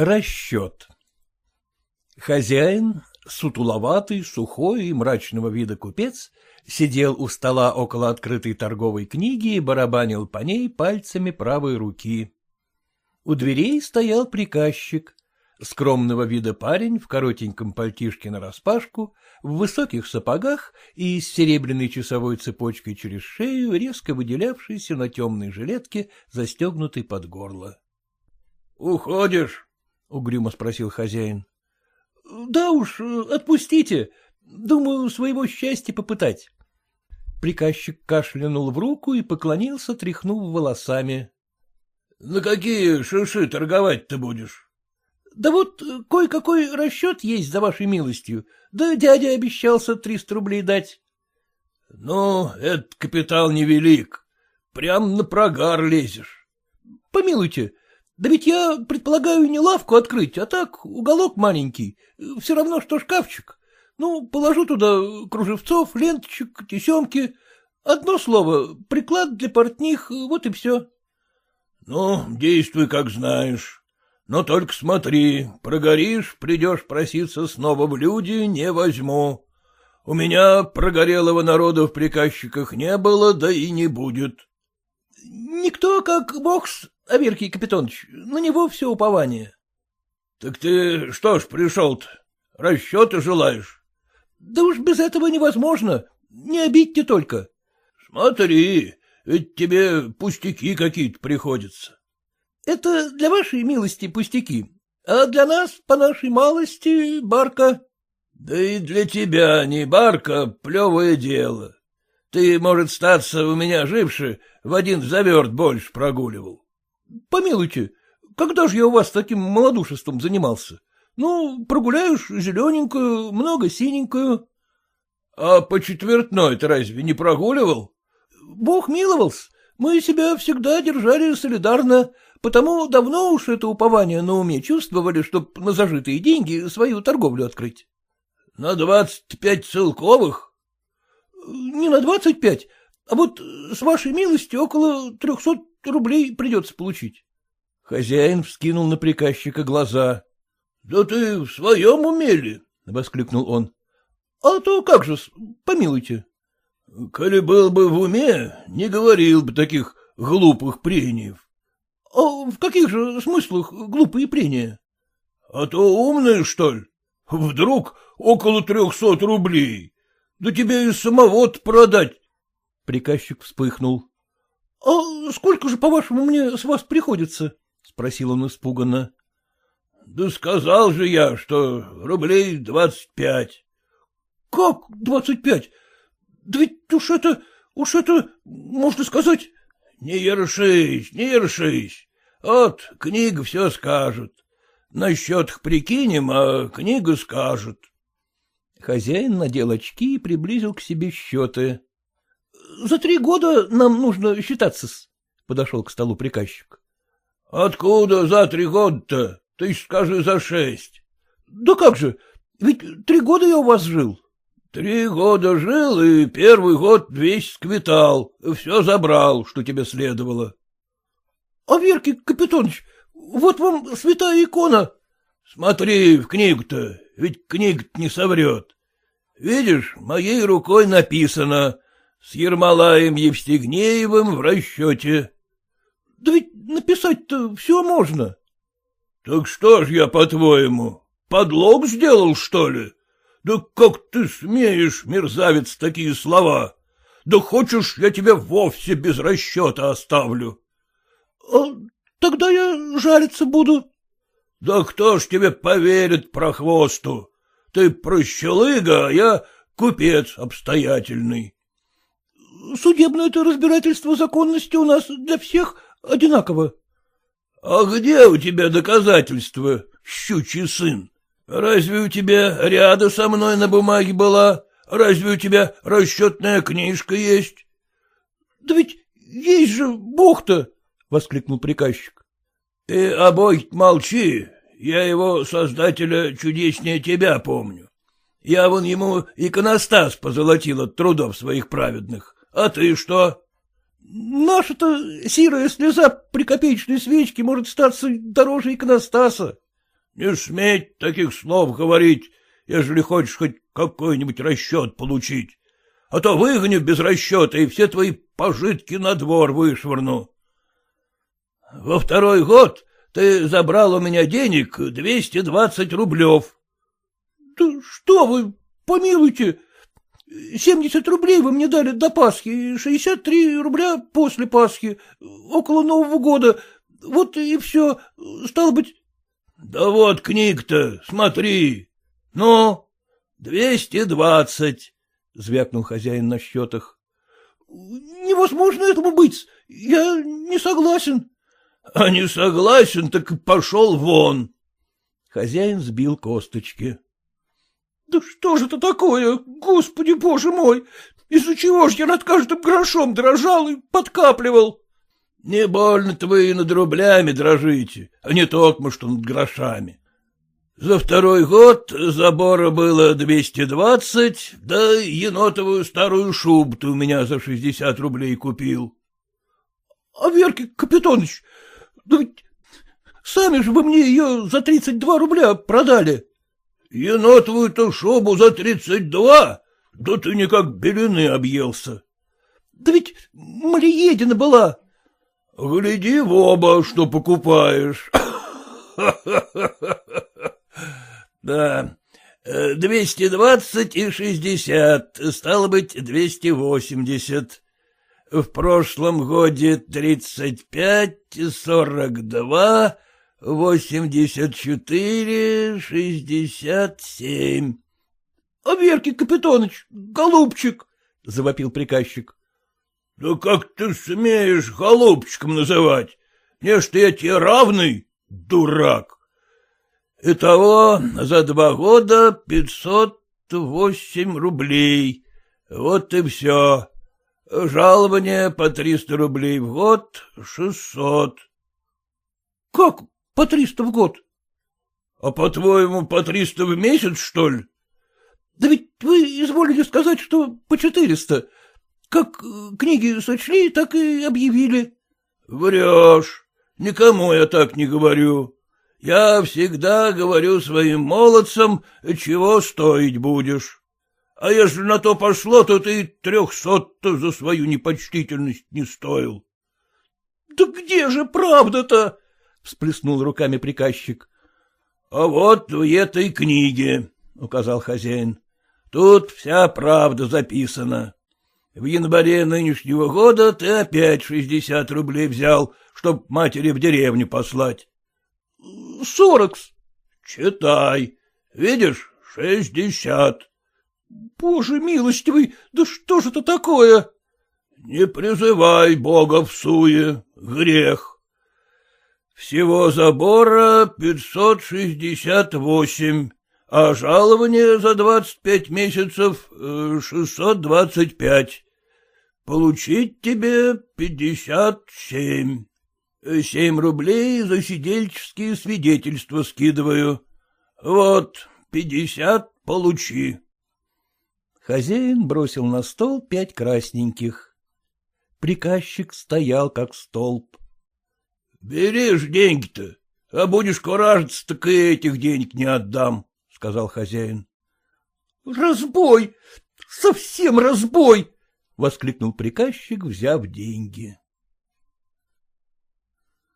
Расчет Хозяин, сутуловатый, сухой и мрачного вида купец, сидел у стола около открытой торговой книги и барабанил по ней пальцами правой руки. У дверей стоял приказчик, скромного вида парень в коротеньком пальтишке нараспашку, в высоких сапогах и с серебряной часовой цепочкой через шею, резко выделявшийся на темной жилетке, застегнутой под горло. — Уходишь? — угрюмо спросил хозяин. — Да уж, отпустите. Думаю, своего счастья попытать. Приказчик кашлянул в руку и поклонился, тряхнув волосами. — На какие шиши торговать ты будешь? — Да вот кое-какой расчет есть за вашей милостью. Да дядя обещался триста рублей дать. — Ну, этот капитал невелик. Прям на прогар лезешь. — Помилуйте, да ведь я предполагаю не лавку открыть, а так уголок маленький, все равно, что шкафчик. Ну, положу туда кружевцов, ленточек, тесемки. Одно слово, приклад для портних, вот и все. — Ну, действуй, как знаешь. Но только смотри, прогоришь, придешь проситься снова в люди, не возьму. У меня прогорелого народа в приказчиках не было, да и не будет. — Никто, как бокс, Аверкий Капитонович, на него все упование. — Так ты что ж пришел-то? Расчеты желаешь? — Да уж без этого невозможно. Не обидьте только. — Смотри, ведь тебе пустяки какие-то приходятся. — Это для вашей милости пустяки, а для нас, по нашей малости, барка. — Да и для тебя не барка, плевое дело. Ты, может, статься у меня живши, в один заверт больше прогуливал. — Помилуйте, когда же я у вас таким малодушеством занимался? Ну, прогуляешь зелененькую, много синенькую. — А по четвертной ты разве не прогуливал? — Бог миловался. Мы себя всегда держали солидарно, потому давно уж это упование на уме чувствовали, чтоб на зажитые деньги свою торговлю открыть. — На двадцать пять целковых? — Не на двадцать пять, а вот с вашей милости около трехсот рублей придется получить. Хозяин вскинул на приказчика глаза. — Да ты в своем умели? — воскликнул он. — А то как же, помилуйте. — Коли был бы в уме, не говорил бы таких глупых прениев. — А в каких же смыслах глупые прения? — А то умные, что ли? Вдруг около трехсот рублей. Да тебе и самого продать. Приказчик вспыхнул. — А сколько же, по-вашему, мне с вас приходится? — спросил он испуганно. — Да сказал же я, что рублей двадцать пять. — Как двадцать пять? Да ведь уж это, уж это, можно сказать... — Не ершись, не ершись. Вот книга все скажет. На счетах прикинем, а книга скажет. Хозяин надел очки и приблизил к себе счеты. — За три года нам нужно считаться-с, — подошел к столу приказчик. — Откуда за три года-то? Ты скажи за шесть. — Да как же, ведь три года я у вас жил. — Три года жил и первый год весь сквитал, все забрал, что тебе следовало. — А Верки Капитонович, вот вам святая икона. — Смотри в книгу-то, ведь книга не соврет. Видишь, моей рукой написано с Ермолаем Евстигнеевым в расчете. — Да ведь написать-то все можно. — Так что ж я, по-твоему, подлог сделал, что ли? Да как ты смеешь, мерзавец, такие слова? Да хочешь, я тебя вовсе без расчета оставлю. — А тогда я жариться буду. — Да кто ж тебе поверит про хвосту? Ты прощелыга, а я купец обстоятельный судебное-то разбирательство законности у нас для всех одинаково. — А где у тебя доказательства, щучий сын? Разве у тебя ряда со мной на бумаге была? Разве у тебя расчетная книжка есть? — Да ведь есть же Бог-то! — воскликнул приказчик. — Ты обоих молчи, я его, создателя, чудеснее тебя помню. Я вон ему иконостас позолотил от трудов своих праведных. А ты что? — Наша-то сирая слеза при копеечной свечке может статься дороже иконостаса. Не сметь таких слов говорить, ежели хочешь хоть какой-нибудь расчет получить. А то выгоню без расчета и все твои пожитки на двор вышвырну. Во второй год ты забрал у меня денег двести двадцать рублев. — Да что вы, помилуйте, семьдесят рублей вы мне дали до Пасхи, шестьдесят три рубля после Пасхи, около Нового года, вот и все, стало быть... — Да вот книг-то, смотри. Ну, двести двадцать, — звякнул хозяин на счетах. — Невозможно этому быть, я не согласен. — А не согласен, так пошел вон. Хозяин сбил косточки. — Да что же это такое, господи боже мой! Из-за чего ж я над каждым грошом дрожал и подкапливал? — Не больно-то вы и над рублями дрожите, а не только что над грошами. За второй год забора было двести двадцать, да енотовую старую шубу ты у меня за шестьдесят рублей купил. — А Верке Капитоныч, да ведь сами же вы мне ее за тридцать два рубля продали. — Енотовую-то шубу за тридцать два? Да ты никак белины объелся. — Да ведь Малиедина была. — Гляди в оба, что покупаешь. Да, двести двадцать и шестьдесят, стало быть, двести восемьдесят. В прошлом годе тридцать пять, сорок два, восемьдесят четыре, шестьдесят семь. — А Верки Капитоныч, голубчик, — завопил приказчик. — Да как ты смеешь голубчиком называть? Не что я тебе равный, дурак. Итого за два года пятьсот восемь рублей. Вот и все. Жалование по триста рублей в год — шестьсот. — Как по триста в год? — А по-твоему, по триста в месяц, что ли? — Да ведь вы изволили сказать, что по четыреста. Как э, книги сочли, так и объявили. — Врешь. Никому я так не говорю. Я всегда говорю своим молодцам, чего стоить будешь. А если на то пошло, то ты трехсот-то за свою непочтительность не стоил. — Да где же правда-то? — всплеснул руками приказчик. — А вот в этой книге, — указал хозяин. — Тут вся правда записана. В январе нынешнего года ты опять шестьдесят рублей взял, чтоб матери в деревню послать. — Сорокс. — Читай. Видишь, шестьдесят. — Боже милостивый, да что же это такое? — Не призывай Бога в суе, грех. Всего забора пятьсот шестьдесят восемь, а жалование за двадцать пять месяцев э, шестьсот двадцать пять. Получить тебе пятьдесят семь. Семь рублей за сидельческие свидетельства скидываю. Вот, пятьдесят получи. Хозяин бросил на стол пять красненьких. Приказчик стоял, как столб. — Берешь деньги-то, а будешь куражиться, так и этих денег не отдам, — сказал хозяин. — Разбой! Совсем разбой! — воскликнул приказчик, взяв деньги.